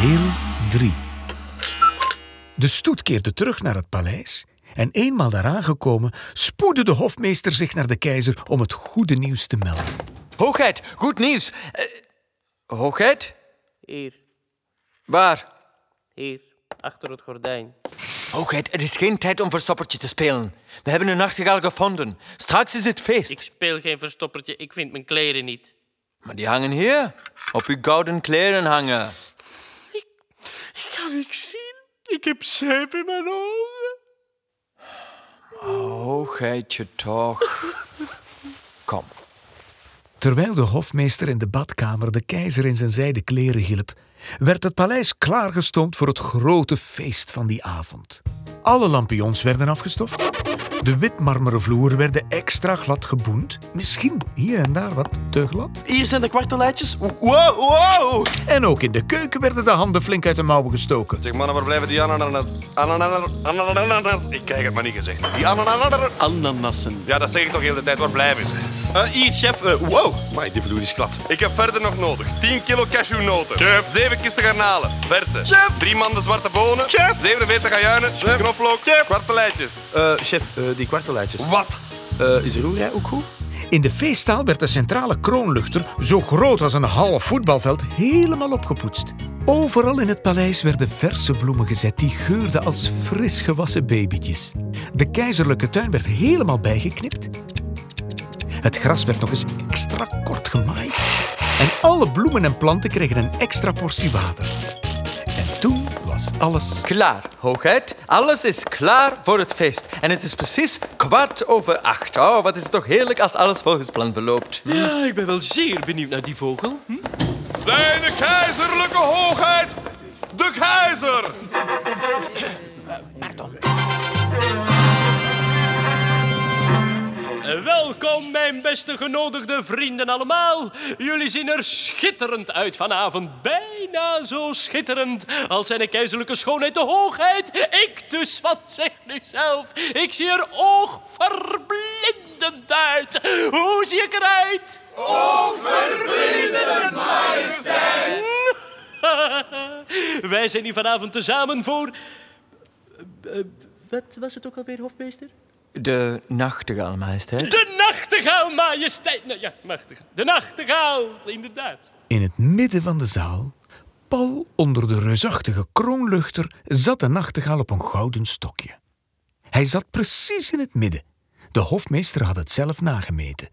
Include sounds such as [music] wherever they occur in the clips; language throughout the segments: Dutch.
Deel 3 De stoet keerde terug naar het paleis en eenmaal daar aangekomen spoedde de hofmeester zich naar de keizer om het goede nieuws te melden. Hoogheid, goed nieuws. Eh, hoogheid? Hier, Waar? hier, achter het gordijn. Hoogheid, er is geen tijd om verstoppertje te spelen. We hebben een nachtegaal gevonden. Straks is het feest. Ik speel geen verstoppertje, ik vind mijn kleren niet. Maar die hangen hier. Op uw gouden kleren hangen. Ik kan niks zien. Ik heb zeep in mijn ogen. Hoogheidje toch. Kom. Terwijl de hofmeester in de badkamer de keizer in zijn zijden kleren hielp, werd het paleis klaargestoomd voor het grote feest van die avond. Alle lampions werden afgestoft. De witmarmeren vloer werden extra glad geboend. Misschien hier en daar wat te glad. Hier zijn de kwarteleitjes. Wow, wow. En ook in de keuken werden de handen flink uit de mouwen gestoken. Zeg mannen, waar blijven die ananas? Ananas? Ananas? Ik krijg het maar niet gezegd. Die ananas? Ananassen. Ja, dat zeg ik toch heel de tijd. Waar blijven ze? Eh, hier, chef. Eh, wow. Maar die vloer is glad. Ik heb verder nog nodig 10 kilo cashewnoten, Chef. 7 kisten garnalen, verse, Chef. 3 manden zwarte bonen, Chef. 47 ajuinen, knoflook, kwarteleitjes. Eh, chef, eh, die kwarteleitjes. Wat? Eh, is roerij ook goed? In de feestzaal werd de centrale kroonluchter, zo groot als een half voetbalveld, helemaal opgepoetst. Overal in het paleis werden verse bloemen gezet die geurden als fris gewassen babytjes. De keizerlijke tuin werd helemaal bijgeknipt. Het gras werd nog eens extra kort gemaaid. En alle bloemen en planten kregen een extra portie water. En toen was alles Klaar, hoogheid. Alles is klaar voor het feest. En het is precies kwart over acht. Oh, wat is het toch heerlijk als alles volgens plan verloopt. Ja, ik ben wel zeer benieuwd naar die vogel. Hm? Zijn de keizerlijke hoogheid, de keizer! Welkom, mijn beste genodigde vrienden allemaal. Jullie zien er schitterend uit vanavond. Bijna zo schitterend als zijn keizerlijke schoonheid de hoogheid. Ik dus, wat zeg nu zelf? Ik zie er oogverblindend uit. Hoe zie ik eruit? Oogverblindend, majesteit. [laughs] Wij zijn hier vanavond tezamen voor... Eh, eh, wat was het ook alweer, hofmeester? De nachtegaal, majesteit. De nachtegaal, majesteit. Nou ja, nachtegaal. De nachtegaal, inderdaad. In het midden van de zaal, pal onder de reusachtige kroonluchter, zat de nachtegaal op een gouden stokje. Hij zat precies in het midden. De hofmeester had het zelf nagemeten.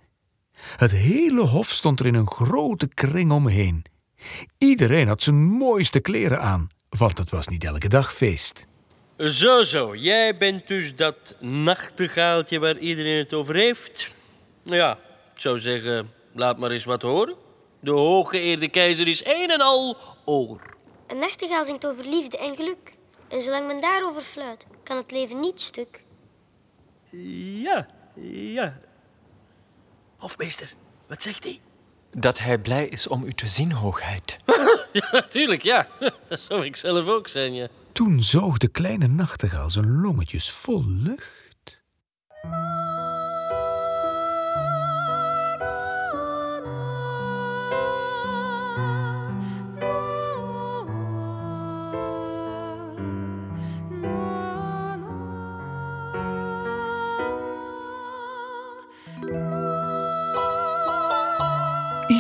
Het hele hof stond er in een grote kring omheen. Iedereen had zijn mooiste kleren aan, want het was niet elke dag feest. Zo, zo. Jij bent dus dat nachtegaaltje waar iedereen het over heeft? Ja, ik zou zeggen, laat maar eens wat horen. De hooggeëerde keizer is een en al oor. Een nachtegaal zingt over liefde en geluk. En zolang men daarover fluit, kan het leven niet stuk. Ja, ja. Hofmeester, wat zegt hij? Dat hij blij is om u te zien, hoogheid. [laughs] Ja, natuurlijk, ja. [laughs] Dat zou ik zelf ook zijn, ja. Toen zoog de kleine nachtegaal zijn longetjes vol lucht.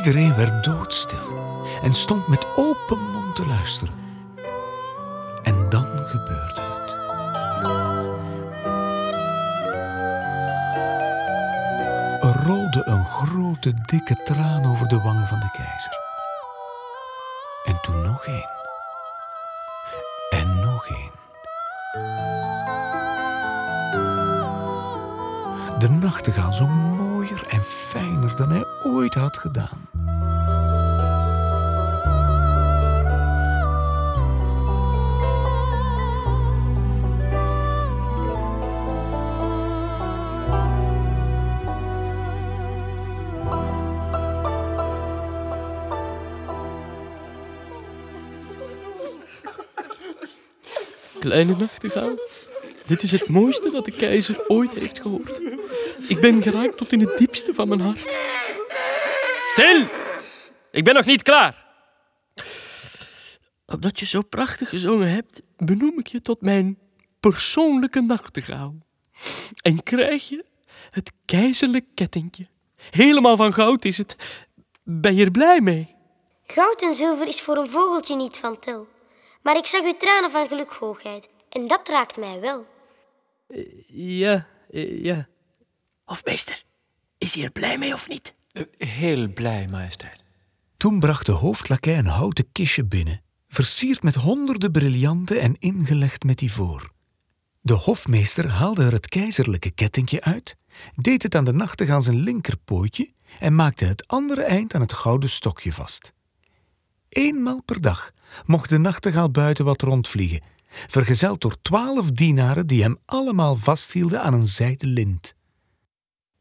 Iedereen werd doodstil en stond met open mond te luisteren. En dan gebeurde het. Er rolde een grote, dikke traan over de wang van de keizer. En toen nog één. En nog één. De nachtegaal zong mooier en fijner dan hij ooit had gedaan. Kleine nachtegaal, dit is het mooiste dat de keizer ooit heeft gehoord. Ik ben geraakt tot in het diepste van mijn hart. Stil! Ik ben nog niet klaar. Omdat je zo prachtig gezongen hebt, benoem ik je tot mijn persoonlijke nachtegaal. En krijg je het keizerlijk kettingje. Helemaal van goud is het. Ben je er blij mee? Goud en zilver is voor een vogeltje niet van tel. Maar ik zag uw tranen van geluk, hoogheid. En dat raakt mij wel. Ja, eh, ja. Hofmeester, is hij er blij mee of niet? Heel blij, majesteit. Toen bracht de hoofdlakij een houten kistje binnen, versierd met honderden briljanten en ingelegd met ivoor. De hofmeester haalde er het keizerlijke kettingje uit, deed het aan de nachtegaal zijn linkerpootje en maakte het andere eind aan het gouden stokje vast. Eenmaal per dag mocht de nachtegaal buiten wat rondvliegen, vergezeld door twaalf dienaren die hem allemaal vasthielden aan een zijden lint.